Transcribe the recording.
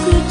could